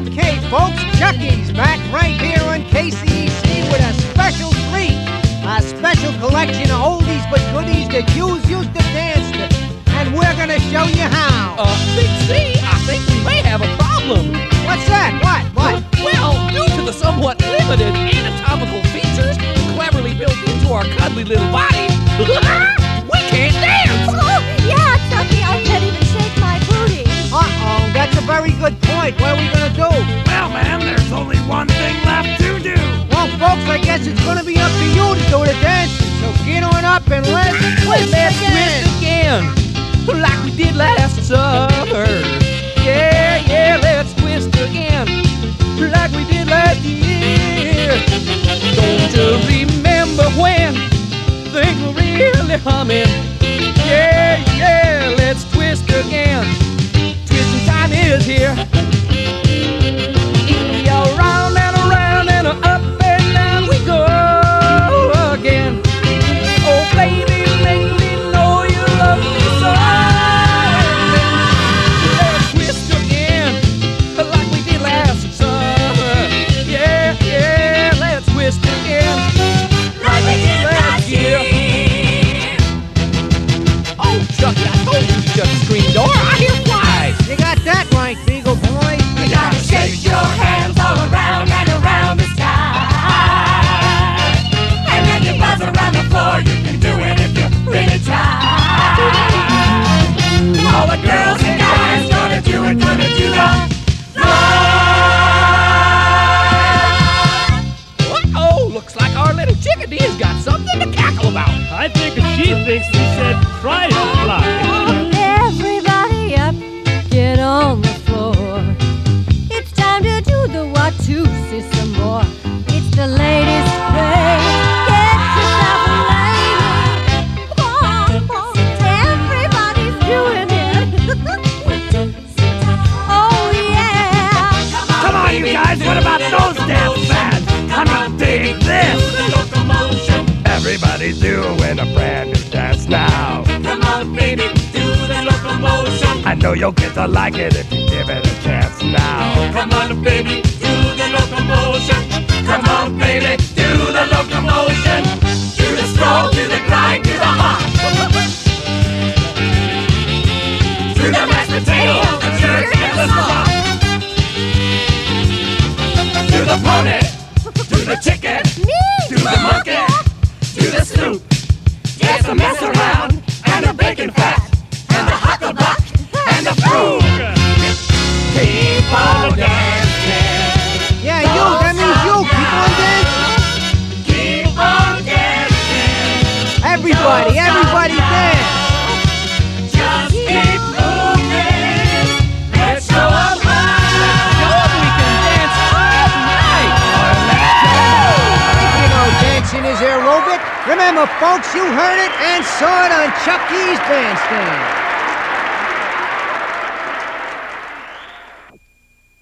Okay, folks, Chuck E.'s back right here on KCEC with a special treat. A special collection of oldies but goodies that Jews used to dance to. And we're gonna show you how. Uh, Big C, I think we may have a problem. What's that? What? What? Well, due to the somewhat limited anatomical features cleverly built into our cuddly little body, it's gonna be up to you to do the dancing. So get on up and let's twist Let's again. twist again, like we did last summer. Yeah, yeah, let's twist again, like we did last year. Don't you remember when things were really humming? Yeah, yeah, let's twist again. Twisting time is here. She thinks we said try to Everybody's doing a brand new dance now. Come on, baby, do the locomotion. I know you'll get to like it if you give it a chance now. Come on, baby, do the locomotion. Come on, baby, do the locomotion. Do the stroll, do the grind, do the hop. Through the mashed potatoes, the jerk, and the slop. Do the pony, do the chicken, do the monkey, do snoop. Get the mess around, and the bacon fat, Remember, folks, you heard it and saw it on Chuck E.'s Bandstand.